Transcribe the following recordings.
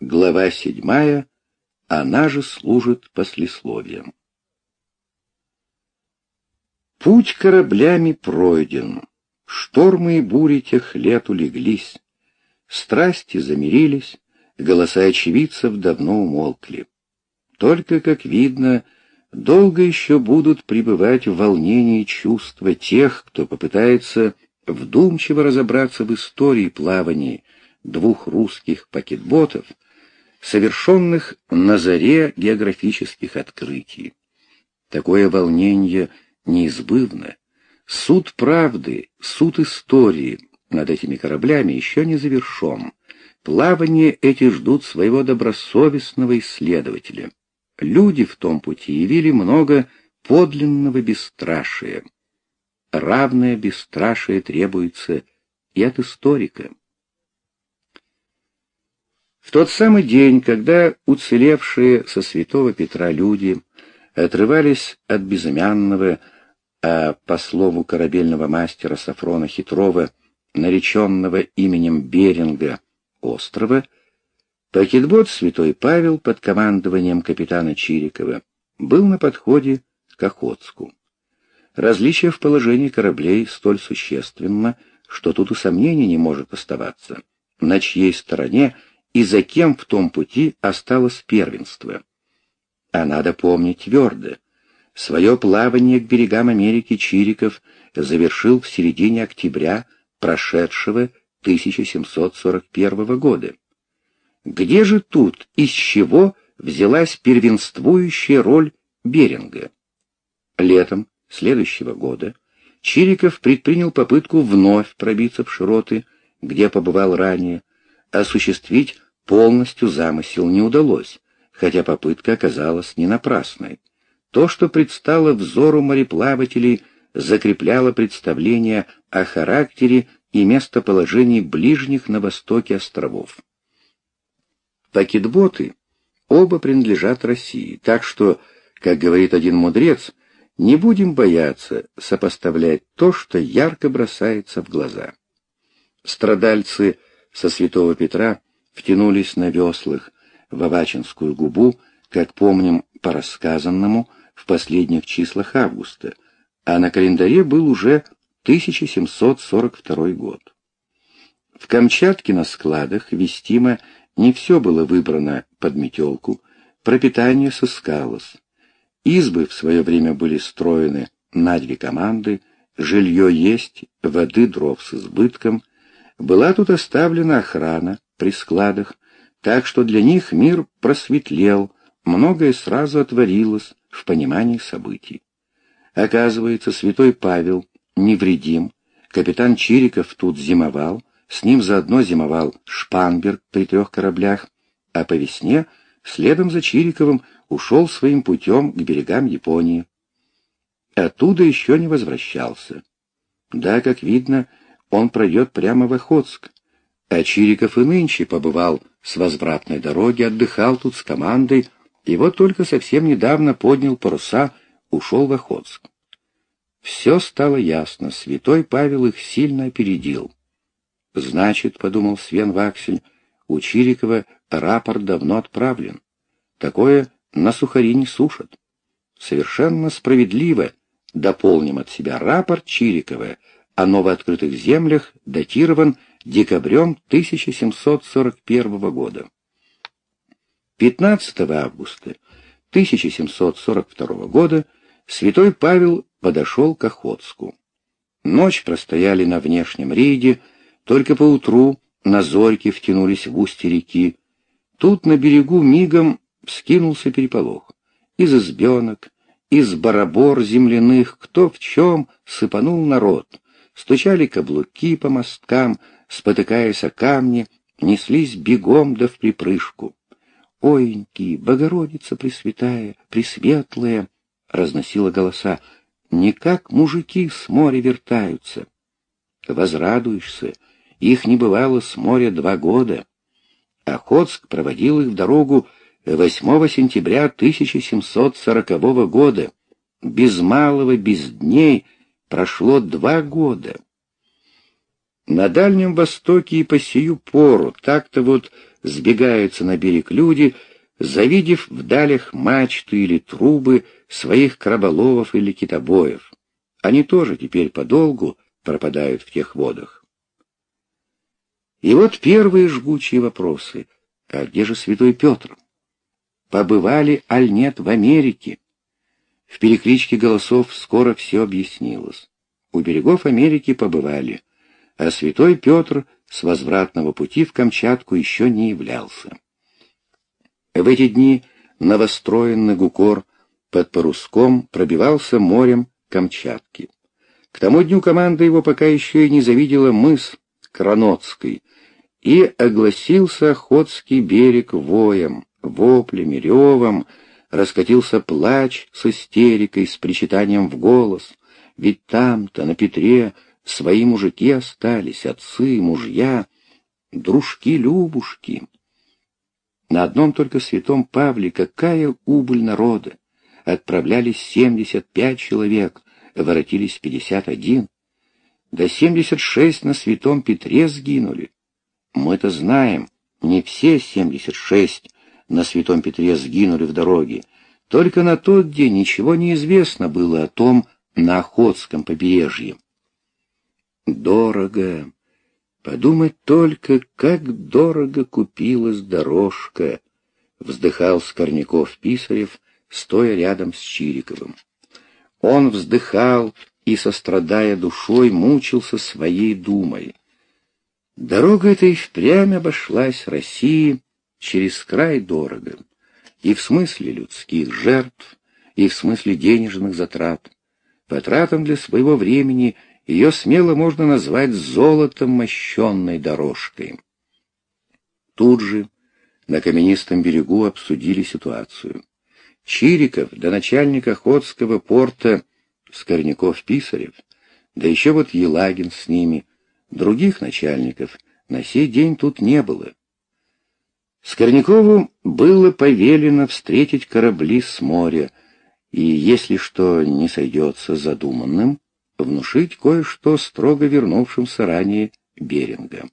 Глава седьмая. Она же служит послесловием. Путь кораблями пройден, штормы и бури тех лет улеглись, страсти замирились, голоса очевидцев давно умолкли. Только, как видно, долго еще будут пребывать в волнении чувства тех, кто попытается вдумчиво разобраться в истории плавания двух русских пакетботов, совершенных на заре географических открытий. Такое волнение неизбывно. Суд правды, суд истории над этими кораблями еще не завершен. Плавание эти ждут своего добросовестного исследователя. Люди в том пути явили много подлинного бесстрашия. Равное бесстрашие требуется и от историка. В тот самый день, когда уцелевшие со святого Петра люди отрывались от безымянного, а по слову корабельного мастера Сафрона Хитрова, нареченного именем Беринга, острова, пакетбот «Святой Павел» под командованием капитана Чирикова был на подходе к Охотску. Различие в положении кораблей столь существенно, что тут и сомнений не может оставаться, на чьей стороне и за кем в том пути осталось первенство. А надо помнить твердо. Свое плавание к берегам Америки Чириков завершил в середине октября прошедшего 1741 года. Где же тут, из чего взялась первенствующая роль Беринга? Летом следующего года Чириков предпринял попытку вновь пробиться в широты, где побывал ранее, осуществить полностью замысел не удалось, хотя попытка оказалась не напрасной. То, что предстало взору мореплавателей, закрепляло представление о характере и местоположении ближних на востоке островов. Пакетботы оба принадлежат России, так что, как говорит один мудрец, не будем бояться сопоставлять то, что ярко бросается в глаза. Страдальцы со Святого Петра втянулись на веслах в Авачинскую губу, как помним по рассказанному в последних числах августа, а на календаре был уже 1742 год. В Камчатке на складах вестимо не все было выбрано под метелку, пропитание сыскалось. Избы в свое время были строены на две команды, жилье есть, воды дров с избытком, была тут оставлена охрана при складах, так что для них мир просветлел, многое сразу отворилось в понимании событий. Оказывается, святой Павел невредим, капитан Чириков тут зимовал, с ним заодно зимовал Шпанберг при трех кораблях, а по весне следом за Чириковым ушел своим путем к берегам Японии. Оттуда еще не возвращался. Да, как видно, он пройдет прямо в Охотск. А Чириков и нынче побывал с возвратной дороги, отдыхал тут с командой, и вот только совсем недавно поднял паруса, ушел в Охотск. Все стало ясно, святой Павел их сильно опередил. Значит, — подумал Свен Ваксель, — у Чирикова рапорт давно отправлен. Такое на сухари не сушат. Совершенно справедливо дополним от себя рапорт Чирикова о новооткрытых землях датирован декабрем 1741 года. 15 августа 1742 года святой Павел подошел к Охотску. Ночь простояли на внешнем рейде, только поутру на зорьке втянулись в устье реки. Тут на берегу мигом вскинулся переполох. Из избенок, из барабор земляных, кто в чем, сыпанул народ — стучали каблуки по мосткам, спотыкаясь о камни, неслись бегом да в припрыжку. «Оеньки, Богородица Пресвятая, Пресветлая!» — разносила голоса. «Не как мужики с моря вертаются». Возрадуешься, их не бывало с моря два года. Охотск проводил их в дорогу 8 сентября 1740 года. Без малого, без дней — Прошло два года. На Дальнем Востоке и по сию пору так-то вот сбегаются на берег люди, завидев в далях мачты или трубы своих краболовов или китобоев. Они тоже теперь подолгу пропадают в тех водах. И вот первые жгучие вопросы. А где же святой Петр? Побывали аль нет в Америке? В перекличке голосов скоро все объяснилось. У берегов Америки побывали, а святой Петр с возвратного пути в Камчатку еще не являлся. В эти дни новостроенный Гукор под Паруском пробивался морем Камчатки. К тому дню команда его пока еще и не завидела мыс Кранотской, и огласился Охотский берег воем, воплями, ревом, раскатился плач с истерикой, с причитанием в голос, ведь там-то, на Петре, свои мужики остались, отцы, мужья, дружки-любушки. На одном только святом Павле какая убыль народа! Отправлялись семьдесят пять человек, воротились пятьдесят один. До семьдесят шесть на святом Петре сгинули. Мы-то знаем, не все семьдесят шесть на святом Петре сгинули в дороге. Только на тот день ничего не известно было о том на Охотском побережье. Дорого. Подумать только, как дорого купилась дорожка, вздыхал Скорняков-Писарев, стоя рядом с Чириковым. Он вздыхал и, сострадая душой, мучился своей думой. Дорога эта и впрямь обошлась России через край дорого, и в смысле людских жертв, и в смысле денежных затрат. По для своего времени ее смело можно назвать золотом мощенной дорожкой. Тут же на каменистом берегу обсудили ситуацию. Чириков до начальника Охотского порта Скорняков-Писарев, да еще вот Елагин с ними — Других начальников на сей день тут не было. Скорнякову было повелено встретить корабли с моря, и, если что не сойдется задуманным, внушить кое-что строго вернувшимся ранее Беринга.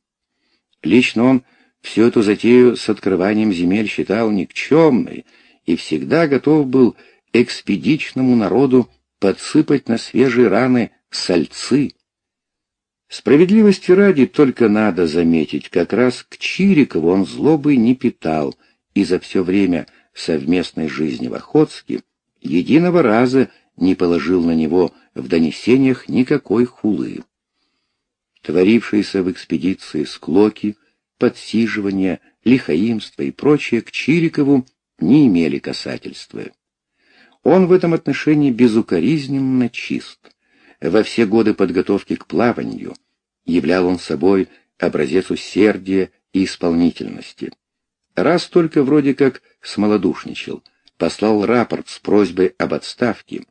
Лично он всю эту затею с открыванием земель считал никчемной и всегда готов был экспедичному народу подсыпать на свежие раны сальцы, Справедливости ради только надо заметить, как раз к Чирикову он злобы не питал, и за все время совместной жизни в Охотске единого раза не положил на него в донесениях никакой хулы. Творившиеся в экспедиции склоки, подсиживания, лихаимство и прочее к Чирикову не имели касательства. Он в этом отношении безукоризненно чист во все годы подготовки к плаванию являл он собой образец усердия и исполнительности. Раз только вроде как смолодушничал, послал рапорт с просьбой об отставке,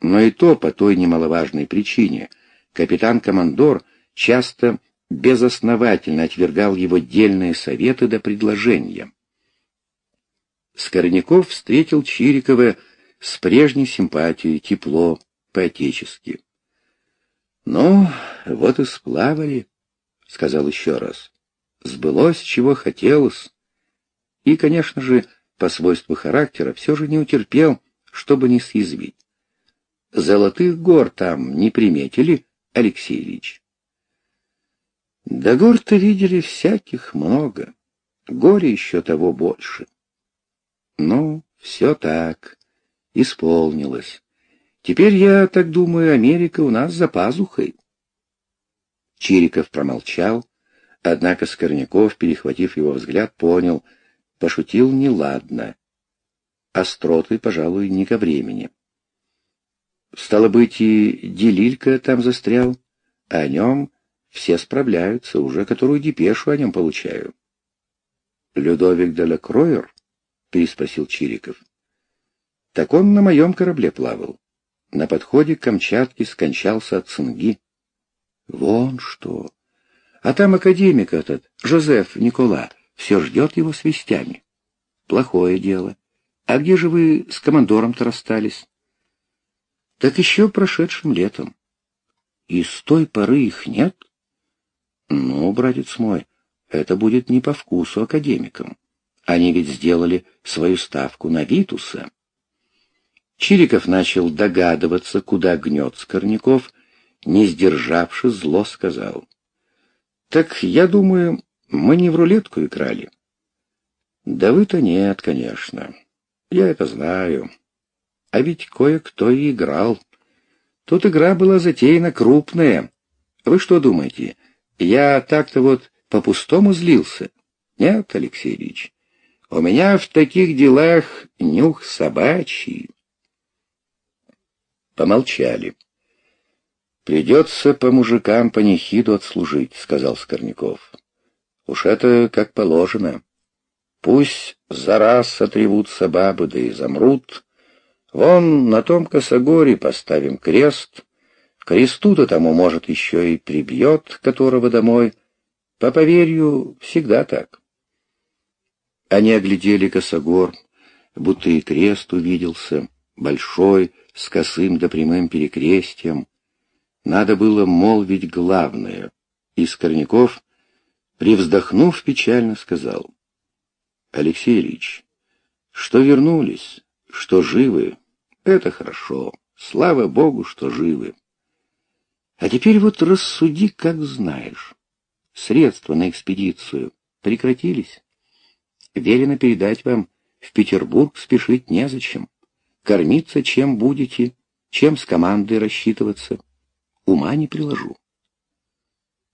но и то по той немаловажной причине. Капитан-командор часто безосновательно отвергал его дельные советы до предложения. Скорняков встретил Чирикова с прежней симпатией, тепло, по-отечески. «Ну, вот и сплавали», — сказал еще раз. «Сбылось, чего хотелось». И, конечно же, по свойству характера все же не утерпел, чтобы не съязвить. «Золотых гор там не приметили, Алексей Ильич?» «Да гор-то видели всяких много, горе еще того больше». «Ну, все так, исполнилось». Теперь, я так думаю, Америка у нас за пазухой. Чириков промолчал, однако Скорняков, перехватив его взгляд, понял, пошутил неладно. Остроты, пожалуй, не ко времени. Стало быть, и Делилька там застрял, а о нем все справляются, уже которую депешу о нем получаю. «Людовик де Лекроер?» — переспросил Чириков. «Так он на моем корабле плавал. На подходе к Камчатке скончался от цинги. Вон что! А там академик этот, Жозеф Никола, все ждет его с вестями. Плохое дело. А где же вы с командором-то расстались? Так еще прошедшим летом. И с той поры их нет? Ну, братец мой, это будет не по вкусу академикам. Они ведь сделали свою ставку на Витуса. Чириков начал догадываться, куда гнет Скорняков, не сдержавшись, зло сказал. «Так, я думаю, мы не в рулетку играли». «Да вы-то нет, конечно. Я это знаю. А ведь кое-кто и играл. Тут игра была затеяна крупная. Вы что думаете, я так-то вот по-пустому злился? Нет, Алексей Ильич, у меня в таких делах нюх собачий». Помолчали. «Придется по мужикам панихиду отслужить», — сказал Скорняков. «Уж это как положено. Пусть за раз сотревутся бабы, да и замрут. Вон на том косогоре поставим крест. Кресту-то тому, может, еще и прибьет, которого домой. По поверью, всегда так». Они оглядели косогор, будто и крест увиделся, большой, с косым да прямым перекрестием. Надо было молвить главное, и Скорняков, привздохнув, печально сказал. «Алексей Ильич, что вернулись, что живы, это хорошо, слава Богу, что живы. А теперь вот рассуди, как знаешь. Средства на экспедицию прекратились. Велено передать вам, в Петербург спешить незачем. Кормиться чем будете, чем с командой рассчитываться. Ума не приложу.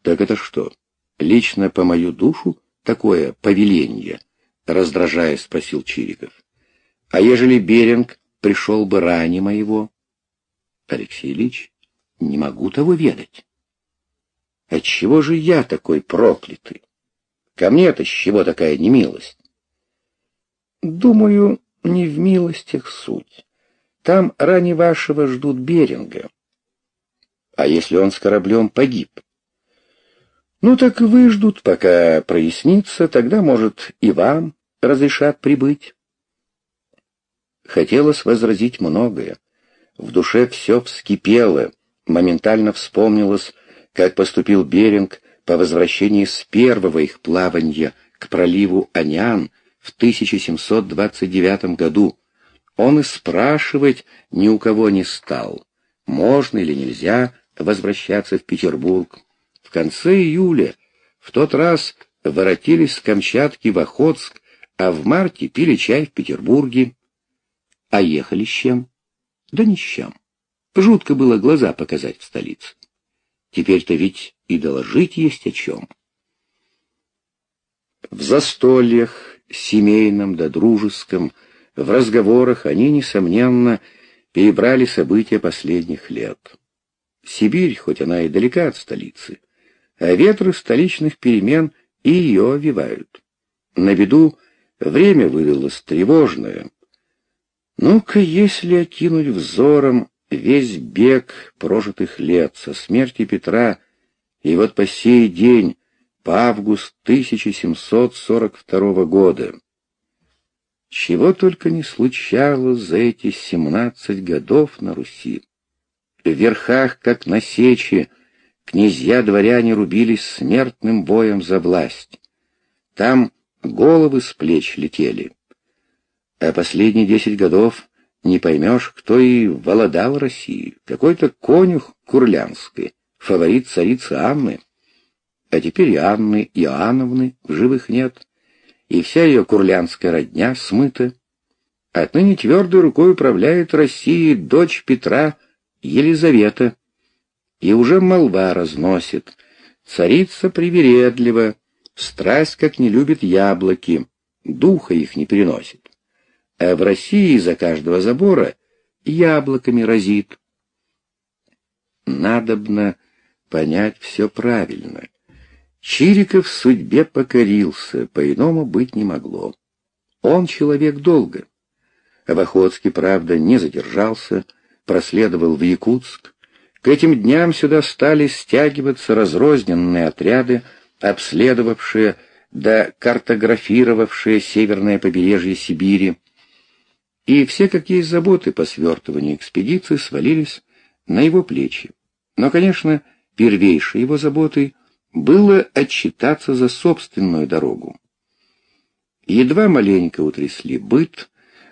Так это что, лично по мою душу такое повеление? Раздражая, спросил Чириков. А ежели Беринг пришел бы ранее моего? Алексей Ильич, не могу того ведать. Отчего же я такой проклятый? Ко мне-то с чего такая немилость? Думаю, не в милостях суть. Там ранее вашего ждут Беринга. А если он с кораблем погиб? Ну так выждут, пока прояснится, тогда, может, и вам разрешат прибыть. Хотелось возразить многое. В душе все вскипело, моментально вспомнилось, как поступил Беринг по возвращении с первого их плавания к проливу Анян в 1729 году. Он и спрашивать ни у кого не стал, можно или нельзя возвращаться в Петербург. В конце июля в тот раз воротились с Камчатки в Охотск, а в марте пили чай в Петербурге. А ехали с чем? Да ни с чем. Жутко было глаза показать в столице. Теперь-то ведь и доложить есть о чем. В застольях, семейном да дружеском, в разговорах они, несомненно, перебрали события последних лет. Сибирь, хоть она и далека от столицы, а ветры столичных перемен и ее овивают. На виду время выдалось тревожное. Ну-ка, если окинуть взором весь бег прожитых лет со смерти Петра, и вот по сей день по август 1742 года. Чего только не случалось за эти семнадцать годов на Руси. В верхах, как на сече, князья-дворяне рубились смертным боем за власть. Там головы с плеч летели. А последние десять годов не поймешь, кто и володал Россией. Какой-то конюх Курлянской, фаворит царицы Анны а теперь и Анны Иоанновны в живых нет, и вся ее курлянская родня смыта. Отныне твердой рукой управляет Россией дочь Петра Елизавета, и уже молва разносит. Царица привередлива, страсть как не любит яблоки, духа их не переносит. А в России за каждого забора яблоками разит. Надобно понять все правильно. Чириков судьбе покорился, по-иному быть не могло. Он человек долго. В Охотске, правда, не задержался, проследовал в Якутск. К этим дням сюда стали стягиваться разрозненные отряды, обследовавшие да картографировавшие северное побережье Сибири. И все какие заботы по свертыванию экспедиции свалились на его плечи. Но, конечно, первейшей его заботой — было отчитаться за собственную дорогу. Едва маленько утрясли быт,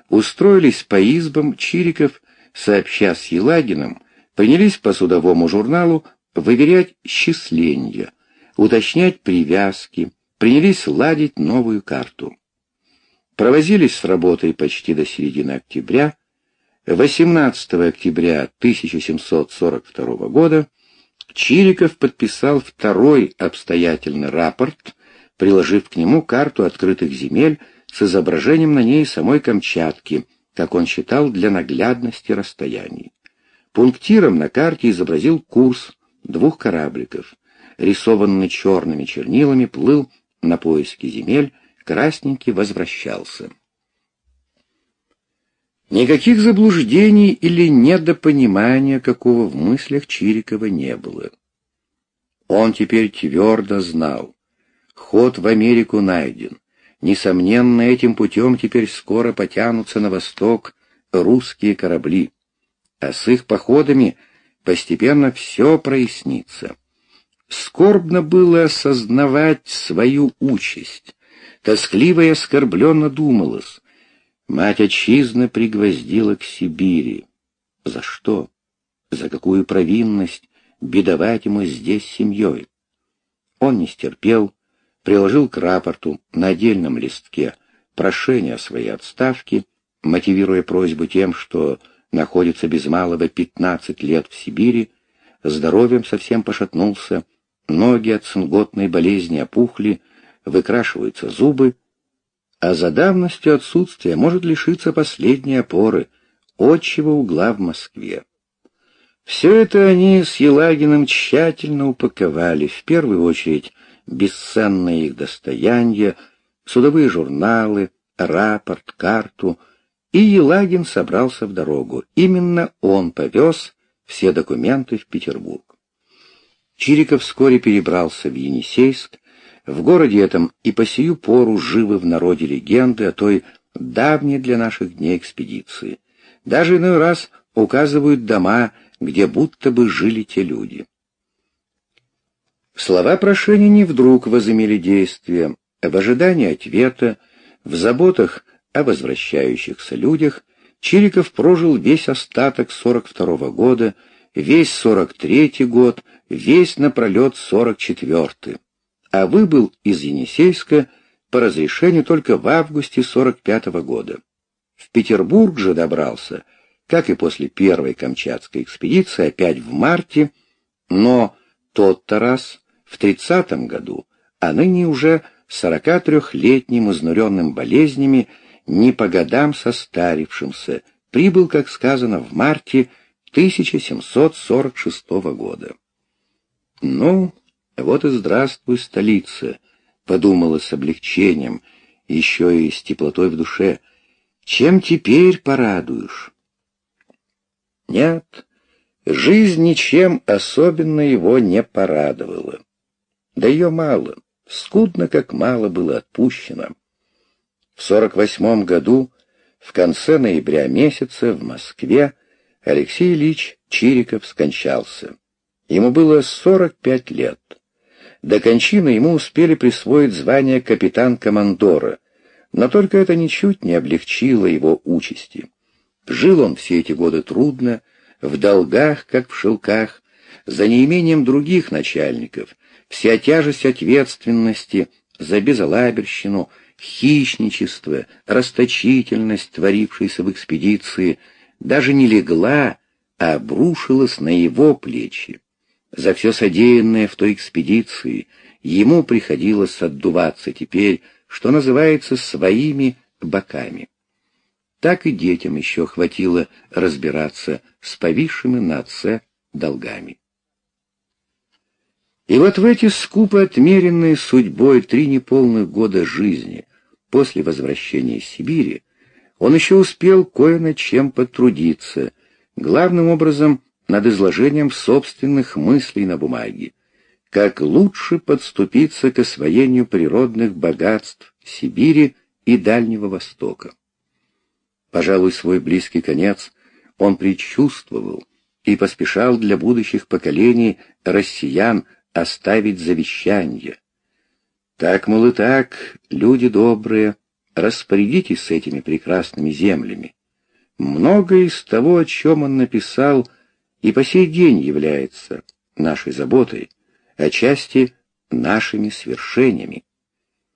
устроились по избам Чириков, сообща с Елагиным, принялись по судовому журналу выверять счисленья, уточнять привязки, принялись ладить новую карту. Провозились с работой почти до середины октября. 18 октября 1742 года Чириков подписал второй обстоятельный рапорт, приложив к нему карту открытых земель с изображением на ней самой Камчатки, как он считал, для наглядности расстояний. Пунктиром на карте изобразил курс двух корабликов. Рисованный черными чернилами плыл на поиски земель, красненький возвращался. Никаких заблуждений или недопонимания какого в мыслях Чирикова не было. Он теперь твердо знал. Ход в Америку найден. Несомненно, этим путем теперь скоро потянутся на восток русские корабли. А с их походами постепенно все прояснится. Скорбно было осознавать свою участь. Тоскливо и оскорбленно думалось. Мать отчизны пригвоздила к Сибири. За что? За какую провинность бедовать ему здесь семьей? Он не стерпел, приложил к рапорту на отдельном листке прошение о своей отставке, мотивируя просьбу тем, что находится без малого пятнадцать лет в Сибири, здоровьем совсем пошатнулся, ноги от цинготной болезни опухли, выкрашиваются зубы, а за давностью отсутствия может лишиться последней опоры, отчего угла в Москве. Все это они с Елагиным тщательно упаковали, в первую очередь бесценные их достояния, судовые журналы, рапорт, карту, и Елагин собрался в дорогу. Именно он повез все документы в Петербург. Чириков вскоре перебрался в Енисейск, в городе этом и по сию пору живы в народе легенды о той давней для наших дней экспедиции. Даже иной раз указывают дома, где будто бы жили те люди. Слова прошения не вдруг возымели действие. В ожидании ответа, в заботах о возвращающихся людях, Чириков прожил весь остаток 42 -го года, весь 43 год, весь напролет 44-й а выбыл из Енисейска по разрешению только в августе 45 -го года. В Петербург же добрался, как и после первой Камчатской экспедиции, опять в марте, но тот-то раз в 30 году, а ныне уже 43-летним изнуренным болезнями, не по годам состарившимся, прибыл, как сказано, в марте 1746 года. Ну, вот и здравствуй, столица, подумала с облегчением, еще и с теплотой в душе. Чем теперь порадуешь? Нет, жизнь ничем особенно его не порадовала. Да ее мало, скудно как мало было отпущено. В сорок восьмом году, в конце ноября месяца, в Москве, Алексей Ильич Чириков скончался. Ему было сорок пять лет. До кончины ему успели присвоить звание капитан-командора, но только это ничуть не облегчило его участи. Жил он все эти годы трудно, в долгах, как в шелках, за неимением других начальников, вся тяжесть ответственности за безалаберщину, хищничество, расточительность, творившейся в экспедиции, даже не легла, а обрушилась на его плечи. За все содеянное в той экспедиции ему приходилось отдуваться теперь, что называется, своими боками. Так и детям еще хватило разбираться с повисшими на отце долгами. И вот в эти скупо отмеренные судьбой три неполных года жизни после возвращения из Сибири он еще успел кое над чем потрудиться, главным образом над изложением собственных мыслей на бумаге, как лучше подступиться к освоению природных богатств Сибири и Дальнего Востока. Пожалуй, свой близкий конец он предчувствовал и поспешал для будущих поколений россиян оставить завещание. Так, мол, и так, люди добрые, распорядитесь с этими прекрасными землями. Многое из того, о чем он написал, и по сей день является нашей заботой, отчасти нашими свершениями.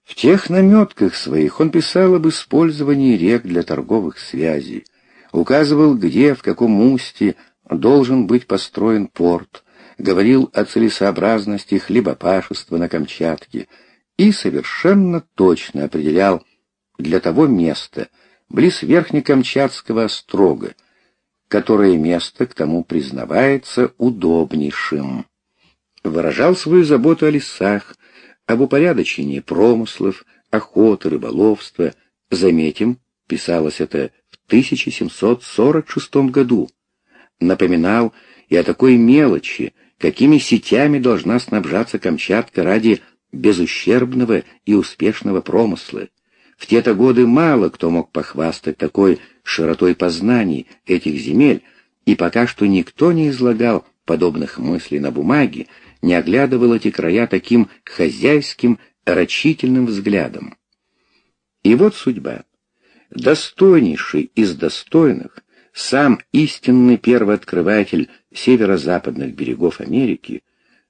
В тех наметках своих он писал об использовании рек для торговых связей, указывал, где, в каком устье должен быть построен порт, говорил о целесообразности хлебопашества на Камчатке и совершенно точно определял для того места, близ Верхнекамчатского острога, которое место к тому признавается удобнейшим. Выражал свою заботу о лесах, об упорядочении промыслов, охоты, рыболовства. Заметим, писалось это в 1746 году. Напоминал и о такой мелочи, какими сетями должна снабжаться Камчатка ради безущербного и успешного промысла. В те-то годы мало кто мог похвастать такой широтой познаний этих земель, и пока что никто не излагал подобных мыслей на бумаге, не оглядывал эти края таким хозяйским, рачительным взглядом. И вот судьба. Достойнейший из достойных, сам истинный первооткрыватель северо-западных берегов Америки,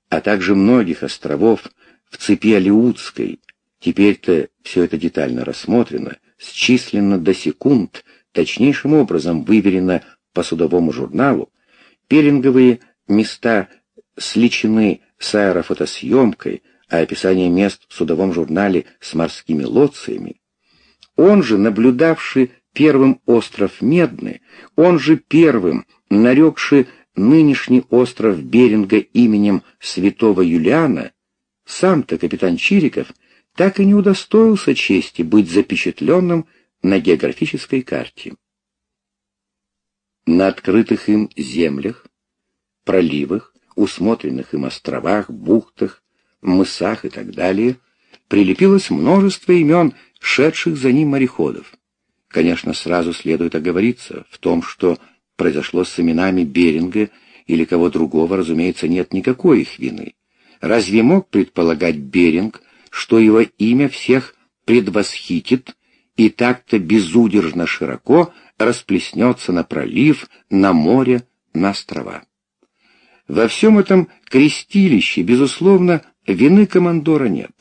а также многих островов в цепи Алиутской, теперь-то все это детально рассмотрено, счисленно до секунд, точнейшим образом выверено по судовому журналу, пелинговые места сличены с аэрофотосъемкой, а описание мест в судовом журнале с морскими лоциями, он же, наблюдавший первым остров Медный, он же первым, нарекший нынешний остров Беринга именем святого Юлиана, сам-то капитан Чириков так и не удостоился чести быть запечатленным на географической карте. На открытых им землях, проливах, усмотренных им островах, бухтах, мысах и так далее, прилепилось множество имен, шедших за ним мореходов. Конечно, сразу следует оговориться в том, что произошло с именами Беринга или кого другого, разумеется, нет никакой их вины. Разве мог предполагать Беринг, что его имя всех предвосхитит и так-то безудержно широко расплеснется на пролив, на море, на острова? Во всем этом крестилище, безусловно, вины командора нет.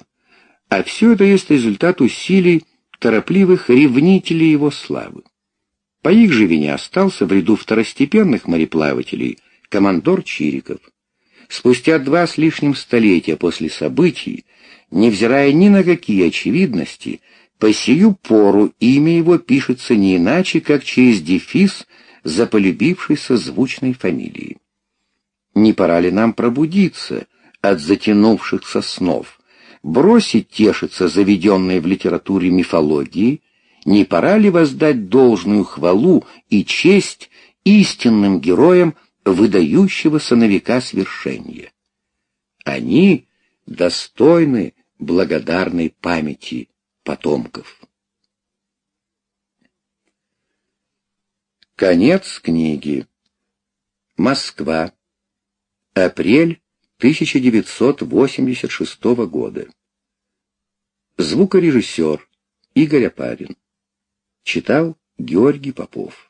А все это есть результат усилий торопливых ревнителей его славы. По их же вине остался в ряду второстепенных мореплавателей командор Чириков. Спустя два с лишним столетия после событий, невзирая ни на какие очевидности, по сию пору имя его пишется не иначе, как через дефис за полюбившейся звучной фамилией. Не пора ли нам пробудиться от затянувшихся снов, бросить тешиться заведенной в литературе мифологии, не пора ли воздать должную хвалу и честь истинным героям выдающегося на века свершения? Они достойны благодарной памяти потомков. Конец книги. Москва. Апрель 1986 года. Звукорежиссер Игорь Апарин. Читал Георгий Попов.